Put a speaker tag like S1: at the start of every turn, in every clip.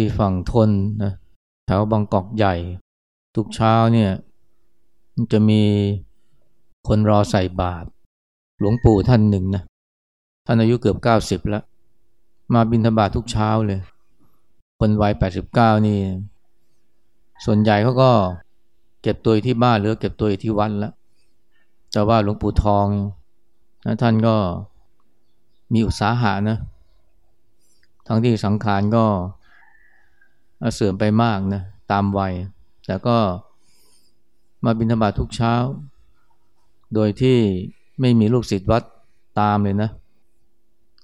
S1: ที่ฝั่งทนนะแถวบางกอกใหญ่ ทุกเช้าเนี่ยจะมีคนรอใส่บาตรหลวงปู่ท่านหนึ่งนะท่านอายุเกือบเก้าสิบแล้ว มาบิณฑบาตทุกเช้าเลย คนวัยแปดสิบเก้านี่ ส่วนใหญ่เขาก็เก็บตัวที่บ้านหรือเก็บตัวที่วัดแล้วแต่ว่าหลวงปู่ทองนะท่านก็มีอุตสาหะนะ ทั้งที่สังขารก็ เสื่อมไปมากนะตามวัย แต่ก็มาบิณฑบาตทุกเช้า โดยที่ไม่มีลูกศิษย์วัดตามเลยนะ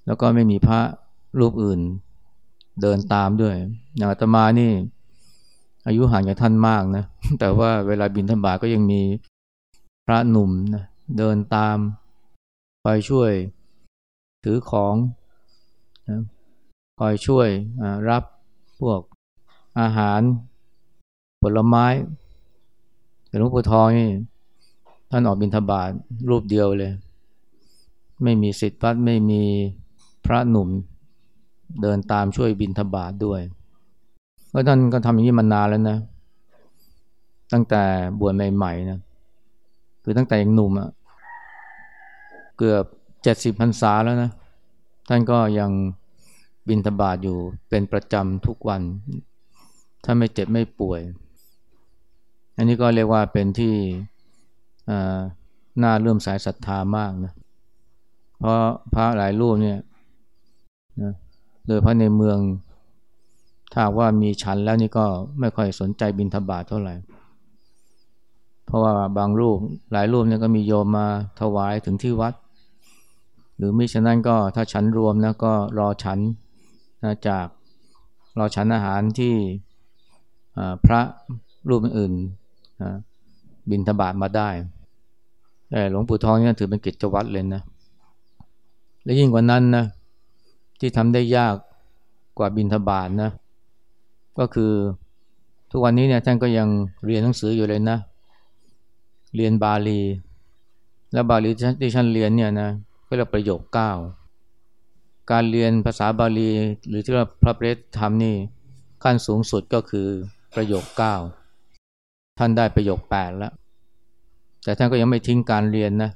S1: แล้วก็ไม่มีพระรูปอื่นเดินตามด้วยอย่างอาตมานี่ อายุห่างจากท่านมากนะ แต่ว่าเวลาบินธบาตก็ยังมีพระหนุ่มนะเดินตาม คอยช่วย ถือของนะคอยช่วยรับพวก อาหาร ผลไม้หลวงปู่ทองนี่ท่านออกบิณฑบาตรูปเดียวเลย ไม่มีสิทธิ์วัดไม่มีพระหนุ่มเดินตามช่วยบิณฑบาตด้วยเพราะท่านก็ทำอย่างนี้มานานแล้วนะ ตั้งแต่บวชใหม่ๆนะ คือตั้งแต่ยังหนุ่มอะเกือบเจ็ดสิบพรรษาแล้วนะ ท่านก็ยังบินทบาทอยู่เป็นประจำทุกวัน ถ้าไม่เจ็บไม่ป่วย อันนี้ก็เรียกว่าเป็นที่น่าเลื่อมสายศรัทธามากนะ เพราะพระหลายรูปเนี่ยนะโดยพระในเมือง ถ้าว่ามีฉันแล้วนี่ก็ไม่ค่อยสนใจบินทบาทเท่าไหร่ เพราะว่าบางรูปหลายรูปเนี่ยก็มีโยมมาถวายถึงที่วัด หรือมิฉะนั้นก็ถ้าฉันรวมนะก็รอฉันนะจากรอฉันอาหารที่ พระรูปอื่นบินทบาทมาได้แต่หลวงปู่ทองนี่ถือเป็นกิจวัตรเลยนะ และยิ่งกว่านั้นนะที่ทำได้ยากกว่าบินทบาทนะ ก็คือทุกวันนี้เนี่ยท่านก็ยังเรียนหนังสืออยู่เลยนะ เรียนบาลี แล้วบาลีที่ฉันเรียนเนี่ยนะก็เรียกประโยคเก้าการเรียนภาษาบาลีหรือที่เราพระเปรตทำนี่ขั้นสูงสุดก็คือ ประโยคเก้าท่านได้ประโยคแปดแล้ว แต่ท่านก็ยังไม่ทิ้งการเรียนนะ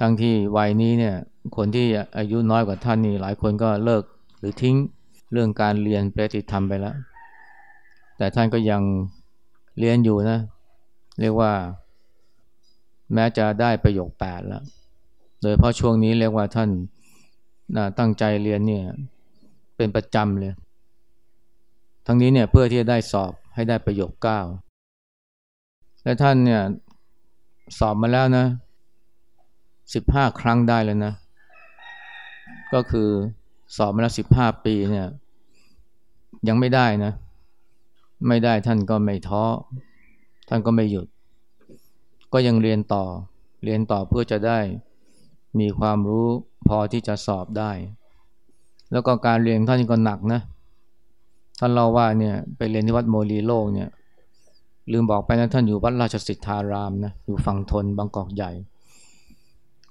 S1: ทั้งที่วัยนี้เนี่ยคนที่อายุน้อยกว่าท่านนี่หลายคนก็เลิกหรือทิ้งเรื่องการเรียนปรติธรรมไปแล้ว แต่ท่านก็ยังเรียนอยู่นะ เรียกว่า แม้จะได้ประโยคแปดแล้ว โดยเพราะช่วงนี้เรียกว่าท่านตั้งใจเรียนเนี่ยเป็นประจำเลย ทั้งนี้เนี่ยเพื่อที่จะได้สอบให้ได้ประโยคเก้าและท่านเนี่ยสอบมาแล้วนะสิบห้าครั้งได้แล้วนะ ก็คือสอบมาแล้วสิบห้าปีเนี่ยยังไม่ได้นะ ไม่ได้ท่านก็ไม่ท้อ ท่านก็ไม่หยุด ก็ยังเรียนต่อ เรียนต่อเพื่อจะได้มีความรู้พอที่จะสอบได้ แล้วก็การเรียนท่านก็หนักนะ ท่านเล่าว่าเนี่ยไปเรียนที่วัดโมลีโลกเนี่ยลืมบอกไปนะท่านอยู่วัดราชสิทธารามนะอยู่ฝั่งธนบางกอกใหญ่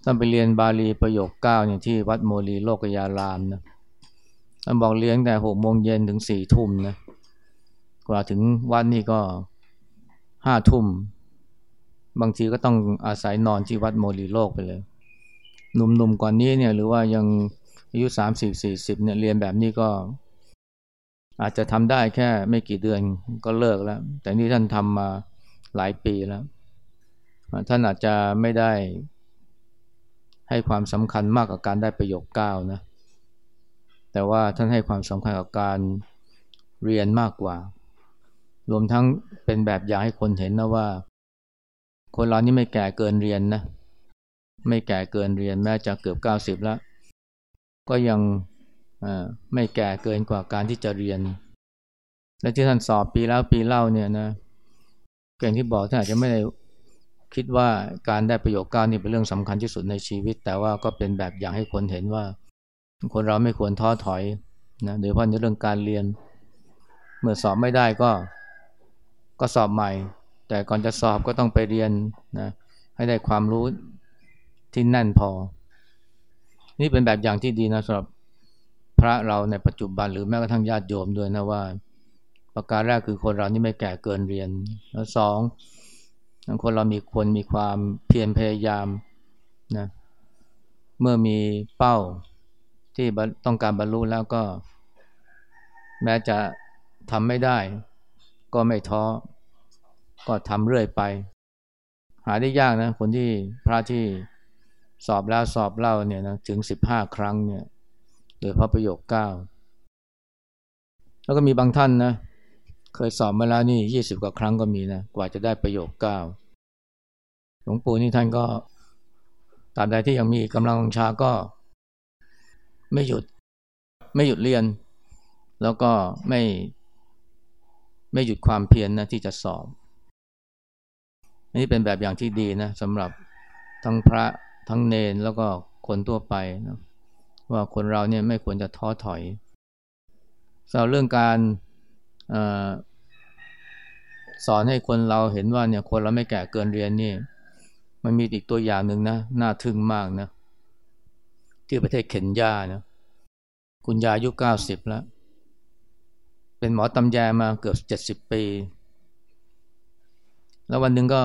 S1: ท่านไปเรียนบาลีประโยคเก้าเนี่ยที่วัดโมลีโลกยารามนะท่านบอกเรียนแต่หกโมงเย็นถึงสี่ทุ่มนะกว่าถึงวัดนี้ก็ห้าทุ่ม บางทีก็ต้องอาศัยนอนที่วัดโมลีโลกไปเลย หนุ่มๆกว่านี้เนี่ยหรือว่ายังอายุสามสิบสี่สิบเนี่ยเรียนแบบนี้ก็ อาจจะทำได้แค่ไม่กี่เดือนก็เลิกแล้ว แต่นี่ท่านทำมาหลายปีแล้ว ท่านอาจจะไม่ได้ให้ความสำคัญมากกับการได้ประโยคเก้านะ แต่ว่าท่านให้ความสำคัญกับการเรียนมากกว่า รวมทั้งเป็นแบบอย่างให้คนเห็นนะว่า คนเรานี่ไม่แก่เกินเรียนนะ ไม่แก่เกินเรียนแม้จะเกือบเก้าสิบแล้ว ก็ยัง ไม่แก่เกินกว่าการที่จะเรียน และที่ท่านสอบปีแล้วปีเล่าเนี่ยนะเก่งที่บอกท่านอาจจะไม่ได้คิดว่าการได้ประโยชน์ก้านี่เป็นเรื่องสำคัญที่สุดในชีวิต แต่ว่าก็เป็นแบบอย่างให้คนเห็นว่า คนเราไม่ควรท้อถอยนะโดยเฉพาะในเรื่องการเรียน เมื่อสอบไม่ได้ก็ก็สอบใหม่ แต่ก่อนจะสอบก็ต้องไปเรียนนะให้ได้ความรู้ที่แน่นพอ นี่เป็นแบบอย่างที่ดีนะสำหรับ ระเราในปัจจุบันหรือแม้กระทั่งญาติโยมด้วยนะว่า ประการแรกคือคนเรานี่ไม่แก่เกินเรียน แล้วสองคนเรามีควรมีความเพียรพยายามนะเมื่อมีเป้าที่ต้องการบรรลุแล้วก็ แม้จะทำไม่ได้ ก็ไม่ท้อ ก็ทำเรื่อยไป หาได้ยากนะคนที่พระที่สอบแล้วสอบเล่าเนี่ยนะถึงสิบห้าครั้งเนี่ย โดยพระประโยคเก้าแล้วก็มีบางท่านนะ เคยสอบมาแล้วนี่ยี่สิบกว่าครั้งก็มีนะ กว่าจะได้ประโยคเก้าหลวงปู่นี่ท่านก็ตาบใดที่ยังมีกำลังชาก็ ไม่หยุด ไม่หยุดเรียน แล้วก็ไม่ ไม่หยุดความเพียรนนะที่จะสอบอันนี้เป็นแบบอย่างที่ดีนะสำหรับทั้งพระทั้งเนนแล้วก็คนทั่วไปนะ ว่าคนเราเนี่ยไม่ควรจะท้อถอยสำหรับเรื่องการอสอนให้คนเราเห็นว่าเนี่ยคนเราไม่แก่เกินเรียนนี่มันมีอีกตัวอย่างหนึ่งนะน่าทึ่งมากนะที่ประเทศเคนยานะคุณยาอายุเก้าสิบแล้ว เป็นหมอตำแยมาเกือบเจ็ดสิบปี แล้ววันหนึ่งก็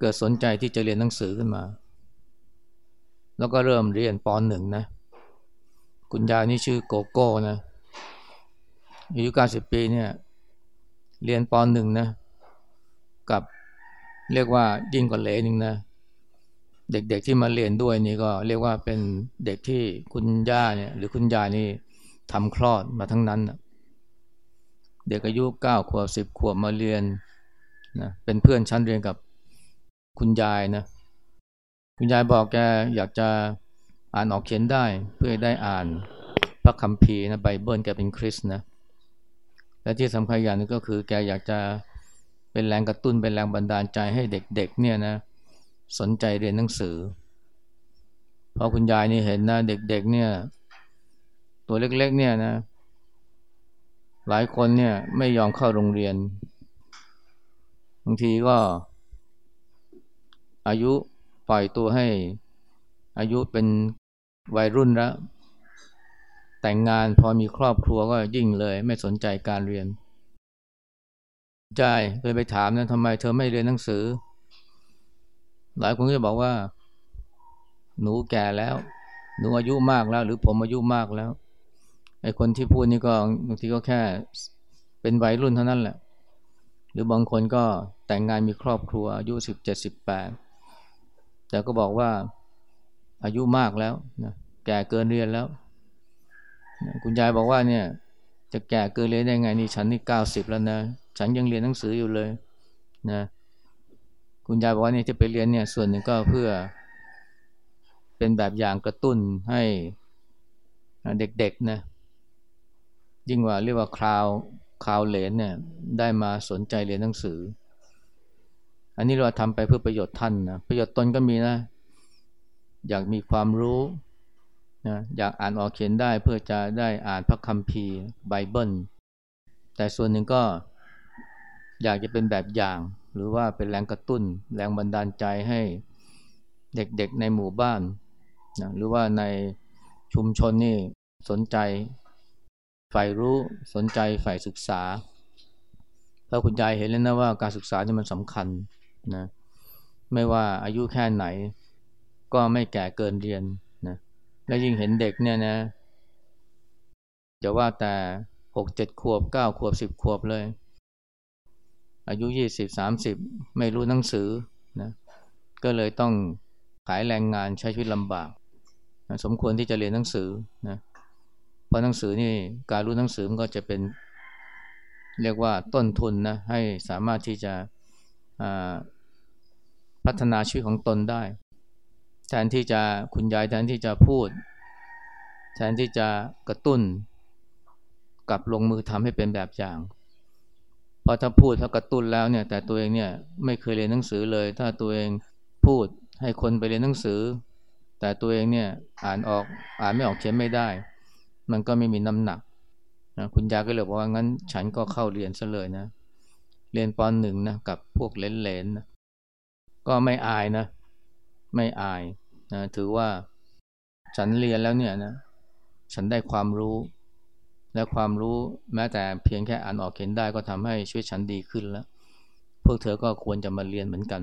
S1: เกิดสนใจที่จะเรียนหนังสือขึ้นมา แล้วก็เริ่มเรียนปหนึ่งนะ คุณยายนี่ชื่อโกโก้นะอายุเก้าสิบปีเนี่ยเรียนปหนึ่งนะกับเรียกว่ายิ่งกว่าเลนึงนะเด็กๆที่มาเรียนด้วยนี่ก็เรียกว่าเป็นเด็กที่คุณย่าเนี่ยหรือคุณยายนี่ทำคลอดมาทั้งนั้นนะเด็กอายุเก้าขวบสิบขวบมาเรียนนะเป็นเพื่อนชั้นเรียนกับคุณยายนะคุณยายบอกแกอยากจะ อ่านออกเขียนได้เพื่อได้อ่านพระคัมภีร์นะไบเบิลแกเป็นคริสต์นะและที่สำคัญอย่างนึงก็คือแกอยากจะเป็นแรงกระตุ้นเป็นแรงบันดาลใจให้เด็กๆเนี่ยนะสนใจเรียนหนังสือเพราะคุณยายนี่เห็นนะเด็กๆเนี่ย ตัวเล็กๆเนี่ยนะ หลายคนเนี่ยไม่ยอมเข้าโรงเรียนบางทีก็ อายุปล่อยตัวให้อายุเป็น วัยรุ่นแล้ว แต่งงานพอมีครอบครัวก็ยิ่งเลย ไม่สนใจการเรียนใช่เคยไปถามนะทำไมเธอไม่เรียนหนังสือ หลายคนก็จะบอกว่า หนูแก่แล้ว หนูอายุมากแล้ว หรือผมอายุมากแล้วไอ้คนที่พูดนี่ก็บางทีก็แค่เป็นวัยรุ่นเท่านั้นแหละ หรือบางคนก็แต่งงานมีครอบครัวอายุสิบเจ็ดสิบแปดแต่ก็บอกว่า อายุมากแล้วนะแก่เกินเรียนแล้วคุณยายบอกว่าเนี่ย จะแก่เกินเรียนได้ไงนี่ฉันนี่เก้าสิบแล้วนะฉันยังเรียนหนังสืออยู่เลยนะคุณยายบอกว่าเนี่ยจะไปเรียนเนี่ยส่วนหนึ่งก็เพื่อ เป็นแบบอย่างกระตุ้นให้เด็กๆนะยิ่งว่าเรียกว่าคราวคราวเลนเนี่ยได้มาสนใจเรียนหนังสือ อันนี้เราทำไปเพื่อประโยชน์ท่านนะประโยชน์ตนก็มีนะ อยากมีความรู้นะอยากอ่านออกเขียนได้เพื่อจะได้อ่านพระคัมภีร์ไบเบิลแต่ส่วนหนึ่งก็อยากจะเป็นแบบอย่าง หรือว่าเป็นแรงกระตุ้น แรงบันดาลใจให้เด็กๆในหมู่บ้านนะหรือว่าในชุมชนนี่สนใจใฝ่รู้สนใจใฝ่ศึกษาเพราะคุณยายเห็นแล้วนะว่าการศึกษานี่มันสำคัญนะไม่ว่าอายุแค่ไหน ก็ไม่แก่เกินเรียนนะและยิ่งเห็นเด็กเนี่ยนะ จะว่าแต่หกเจ็ดขวบเก้าขวบสิบขวบเลย อายุยี่สิบสามสิบไม่รู้หนังสือนะก็เลยต้องขายแรงงานใช้ชีวิตลำบากนะสมควรที่จะเรียนหนังสือนะเพราะหนังสือนี่การรู้หนังสือมันก็จะเป็น เรียกว่าต้นทุนนะให้สามารถที่จะพัฒนาชีวิตของตนได้ แทนที่จะคุณยายแทนที่จะพูด แทนที่จะกระตุ้นกลับลงมือทำให้เป็นแบบอย่างพอถ้าพูดถ้ากระตุ้นแล้วเนี่ย แต่ตัวเองเนี่ยไม่เคยเรียนหนังสือเลย ถ้าตัวเองพูดให้คนไปเรียนหนังสือ แต่ตัวเองเนี่ยอ่านออกอ่านไม่ออกเขียนไม่ได้ มันก็ไม่มีน้ำหนักนะคุณยายก็เลยบอกว่างั้นฉันก็เข้าเรียนซะเลยนะ เรียนปหนึ่งนะกับพวกเลนๆนะก็ไม่อายนะ ไม่อาย นะถือว่าฉันเรียนแล้วเนี่ยนะฉันได้ความรู้ และความรู้แม้แต่เพียงแค่อ่านออกเขียนได้ก็ทำให้ชีวิตฉันดีขึ้นแล้ว พวกเธอก็ควรจะมาเรียนเหมือนกัน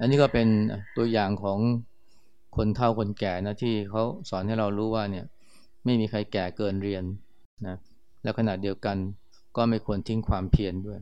S1: อันนี้ก็เป็นตัวอย่างของคนเฒ่าคนแก่นะที่เขาสอนให้เรารู้ว่าเนี่ยไม่มีใครแก่เกินเรียนนะและขณะเดียวกันก็ไม่ควรทิ้งความเพียรด้วย